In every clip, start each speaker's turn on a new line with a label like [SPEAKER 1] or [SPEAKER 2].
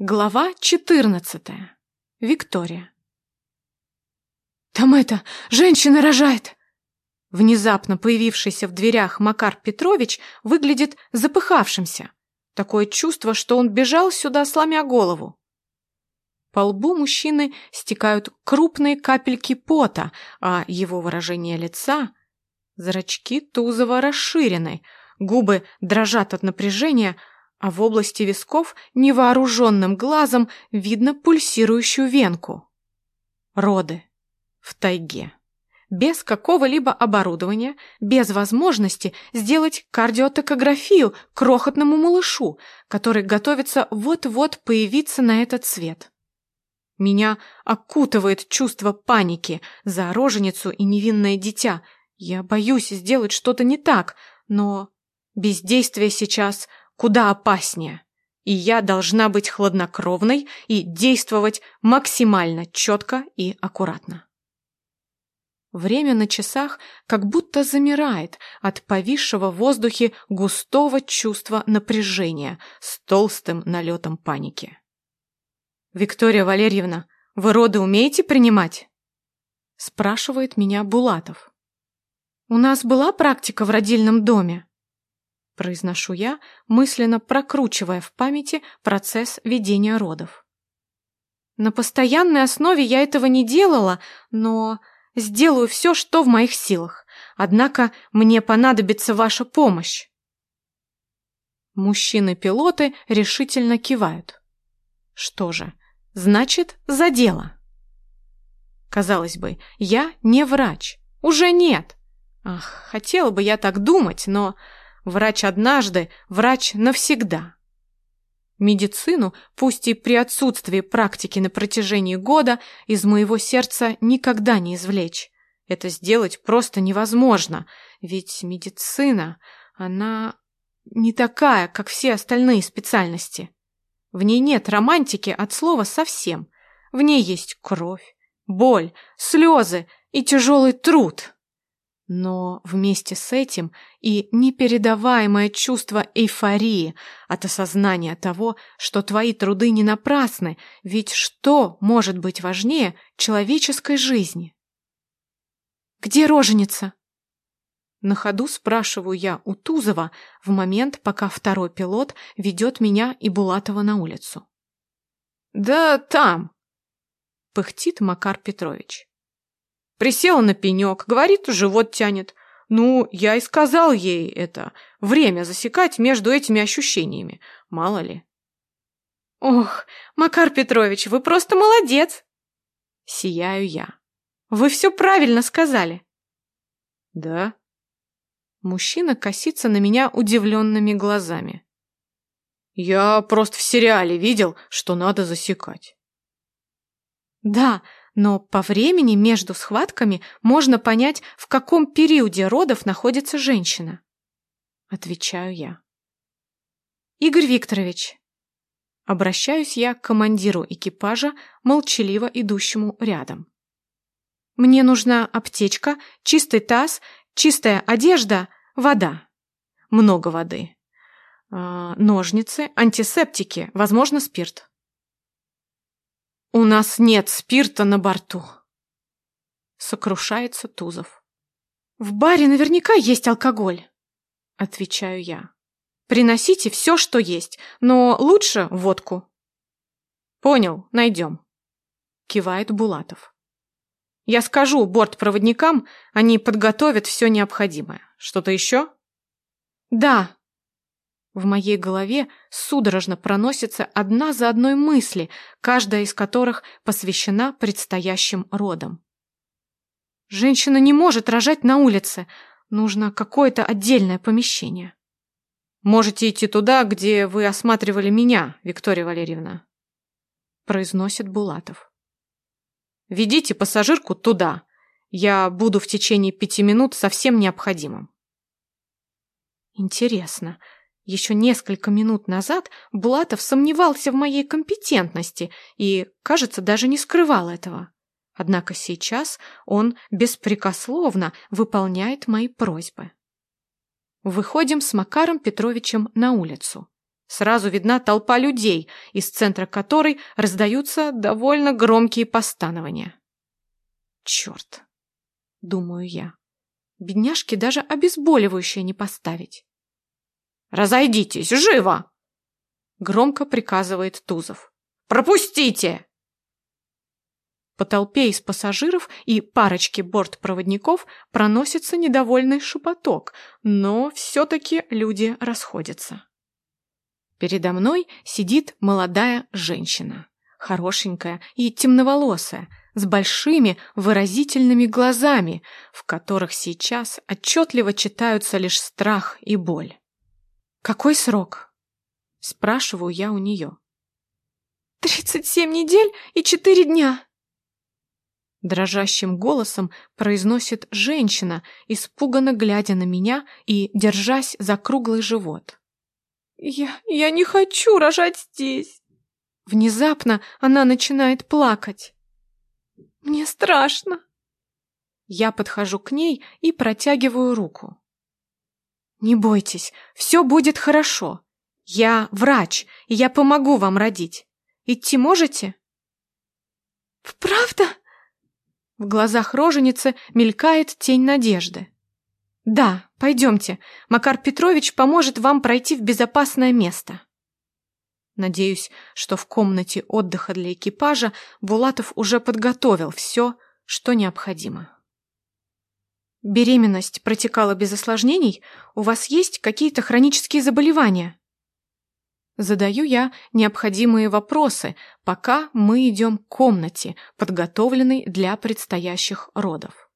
[SPEAKER 1] Глава 14. Виктория. «Там это, женщина рожает!» Внезапно появившийся в дверях Макар Петрович выглядит запыхавшимся. Такое чувство, что он бежал сюда, сломя голову. По лбу мужчины стекают крупные капельки пота, а его выражение лица... Зрачки Тузова расширены, губы дрожат от напряжения, а в области висков невооруженным глазом видно пульсирующую венку. Роды. В тайге. Без какого-либо оборудования, без возможности сделать кардиотокографию крохотному малышу, который готовится вот-вот появиться на этот свет. Меня окутывает чувство паники за роженицу и невинное дитя. Я боюсь сделать что-то не так, но бездействие сейчас куда опаснее. И я должна быть хладнокровной и действовать максимально четко и аккуратно. Время на часах как будто замирает от повисшего в воздухе густого чувства напряжения с толстым налетом паники. «Виктория Валерьевна, вы роды умеете принимать?» спрашивает меня Булатов. «У нас была практика в родильном доме?» Произношу я, мысленно прокручивая в памяти процесс ведения родов. На постоянной основе я этого не делала, но сделаю все, что в моих силах. Однако мне понадобится ваша помощь. Мужчины-пилоты решительно кивают. Что же, значит, за дело. Казалось бы, я не врач. Уже нет. Ах, хотела бы я так думать, но Врач однажды, врач навсегда. Медицину, пусть и при отсутствии практики на протяжении года, из моего сердца никогда не извлечь. Это сделать просто невозможно, ведь медицина, она не такая, как все остальные специальности. В ней нет романтики от слова совсем. В ней есть кровь, боль, слезы и тяжелый труд. Но вместе с этим и непередаваемое чувство эйфории от осознания того, что твои труды не напрасны, ведь что может быть важнее человеческой жизни? «Где роженица?» На ходу спрашиваю я у Тузова в момент, пока второй пилот ведет меня и Булатова на улицу. «Да там!» — пыхтит Макар Петрович. Присела на пенек, говорит, живот тянет. Ну, я и сказал ей это, время засекать между этими ощущениями, мало ли. Ох, Макар Петрович, вы просто молодец! Сияю я. Вы все правильно сказали. Да? Мужчина косится на меня удивленными глазами. Я просто в сериале видел, что надо засекать. Да, но по времени между схватками можно понять, в каком периоде родов находится женщина. Отвечаю я. Игорь Викторович. Обращаюсь я к командиру экипажа, молчаливо идущему рядом. Мне нужна аптечка, чистый таз, чистая одежда, вода. Много воды. А, ножницы, антисептики, возможно, спирт. «У нас нет спирта на борту», — сокрушается Тузов. «В баре наверняка есть алкоголь», — отвечаю я. «Приносите все, что есть, но лучше водку». «Понял, найдем», — кивает Булатов. «Я скажу бортпроводникам, они подготовят все необходимое. Что-то еще?» «Да», в моей голове судорожно проносятся одна за одной мысли, каждая из которых посвящена предстоящим родам. Женщина не может рожать на улице. Нужно какое-то отдельное помещение. Можете идти туда, где вы осматривали меня, Виктория Валерьевна, произносит Булатов. Ведите пассажирку туда. Я буду в течение пяти минут со всем необходимым. Интересно, еще несколько минут назад Булатов сомневался в моей компетентности и, кажется, даже не скрывал этого. Однако сейчас он беспрекословно выполняет мои просьбы. Выходим с Макаром Петровичем на улицу. Сразу видна толпа людей, из центра которой раздаются довольно громкие постанования. Черт, думаю я. Бедняжке даже обезболивающее не поставить. «Разойдитесь, живо!» Громко приказывает Тузов. «Пропустите!» По толпе из пассажиров и парочки бортпроводников проносится недовольный шепоток, но все-таки люди расходятся. Передо мной сидит молодая женщина, хорошенькая и темноволосая, с большими выразительными глазами, в которых сейчас отчетливо читаются лишь страх и боль. «Какой срок?» – спрашиваю я у нее. «Тридцать семь недель и четыре дня», Дрожащим голосом произносит женщина, испуганно глядя на меня и держась за круглый живот. «Я... я не хочу рожать здесь!» Внезапно она начинает плакать. «Мне страшно!» Я подхожу к ней и протягиваю руку. «Не бойтесь, все будет хорошо. Я врач, и я помогу вам родить. Идти можете?» «Правда?» В глазах роженицы мелькает тень надежды. «Да, пойдемте. Макар Петрович поможет вам пройти в безопасное место». Надеюсь, что в комнате отдыха для экипажа Булатов уже подготовил все, что необходимо. Беременность протекала без осложнений? У вас есть какие-то хронические заболевания? Задаю я необходимые вопросы, пока мы идем к комнате, подготовленной для предстоящих родов.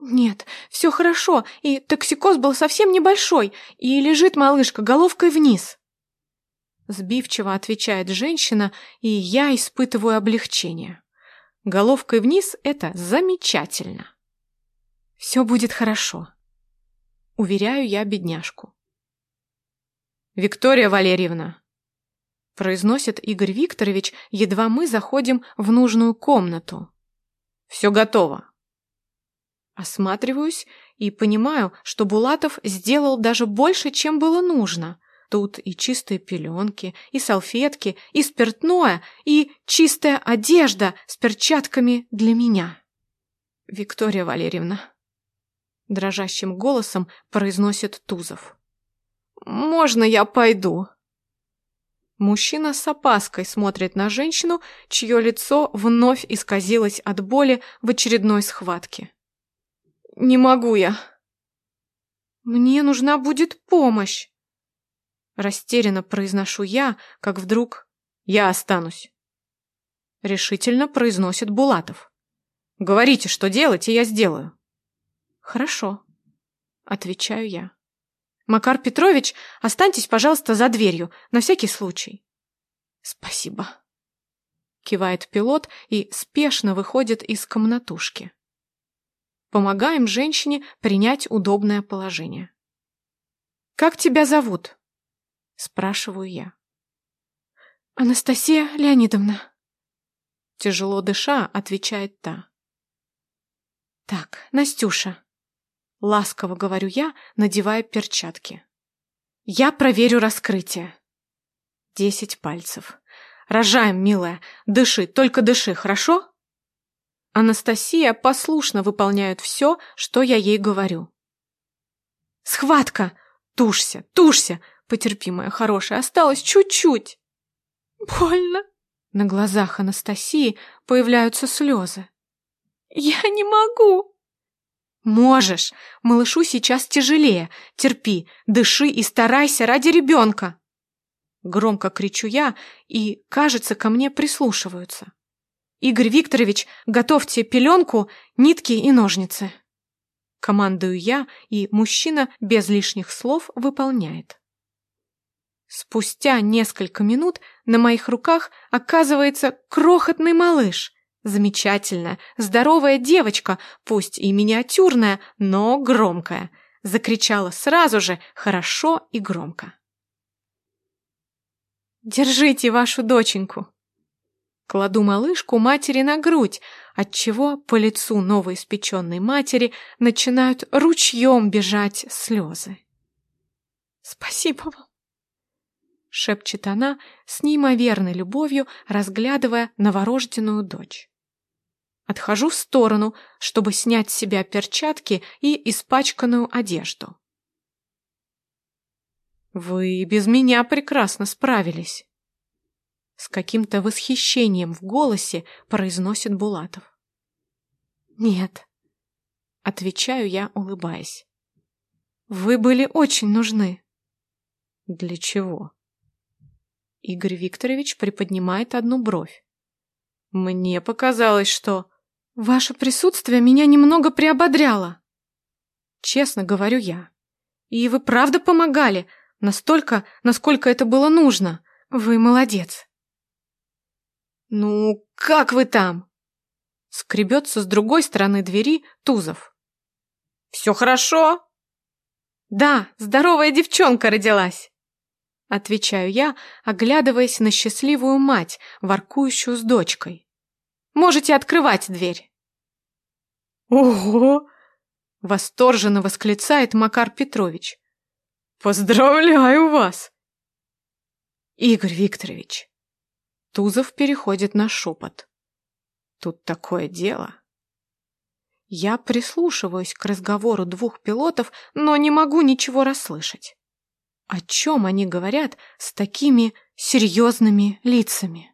[SPEAKER 1] «Нет, все хорошо, и токсикоз был совсем небольшой, и лежит малышка головкой вниз». Сбивчиво отвечает женщина, и я испытываю облегчение. Головкой вниз — это замечательно. Все будет хорошо. Уверяю я бедняжку. «Виктория Валерьевна!» Произносит Игорь Викторович, едва мы заходим в нужную комнату. «Все готово!» Осматриваюсь и понимаю, что Булатов сделал даже больше, чем было нужно. Тут и чистые пеленки, и салфетки, и спиртное, и чистая одежда с перчатками для меня. «Виктория Валерьевна!» Дрожащим голосом произносит Тузов. «Можно я пойду?» Мужчина с опаской смотрит на женщину, чье лицо вновь исказилось от боли в очередной схватке. «Не могу я». «Мне нужна будет помощь!» Растерянно произношу я, как вдруг «Я останусь!» Решительно произносит Булатов. «Говорите, что делать, и я сделаю». «Хорошо», — отвечаю я. Макар Петрович, останьтесь, пожалуйста, за дверью, на всякий случай. Спасибо. Кивает пилот и спешно выходит из комнатушки. Помогаем женщине принять удобное положение. «Как тебя зовут?» Спрашиваю я. «Анастасия Леонидовна». Тяжело дыша, отвечает та. «Так, Настюша, Ласково говорю я, надевая перчатки. Я проверю раскрытие. Десять пальцев. Рожаем, милая. Дыши, только дыши, хорошо? Анастасия послушно выполняет все, что я ей говорю. Схватка! Тушься, тушься! Потерпи, моя хорошая, осталось чуть-чуть. Больно. На глазах Анастасии появляются слезы. Я не могу. «Можешь! Малышу сейчас тяжелее. Терпи, дыши и старайся ради ребенка!» Громко кричу я, и, кажется, ко мне прислушиваются. «Игорь Викторович, готовьте пеленку, нитки и ножницы!» Командую я, и мужчина без лишних слов выполняет. Спустя несколько минут на моих руках оказывается крохотный малыш — Замечательная, здоровая девочка, пусть и миниатюрная, но громкая. Закричала сразу же, хорошо и громко. «Держите вашу доченьку!» Кладу малышку матери на грудь, отчего по лицу новоиспеченной матери начинают ручьем бежать слезы. «Спасибо вам! шепчет она с неимоверной любовью, разглядывая новорожденную дочь. Отхожу в сторону, чтобы снять с себя перчатки и испачканную одежду. «Вы без меня прекрасно справились!» С каким-то восхищением в голосе произносит Булатов. «Нет», — отвечаю я, улыбаясь. «Вы были очень нужны». «Для чего?» Игорь Викторович приподнимает одну бровь. «Мне показалось, что...» «Ваше присутствие меня немного приободряло». Честно говорю я. «И вы правда помогали, настолько, насколько это было нужно. Вы молодец». «Ну, как вы там?» Скребется с другой стороны двери Тузов. «Все хорошо?» «Да, здоровая девчонка родилась!» Отвечаю я, оглядываясь на счастливую мать, воркующую с дочкой. «Можете открывать дверь!» «Ого!» — восторженно восклицает Макар Петрович. «Поздравляю вас!» «Игорь Викторович!» Тузов переходит на шепот. «Тут такое дело!» Я прислушиваюсь к разговору двух пилотов, но не могу ничего расслышать. О чем они говорят с такими серьезными лицами?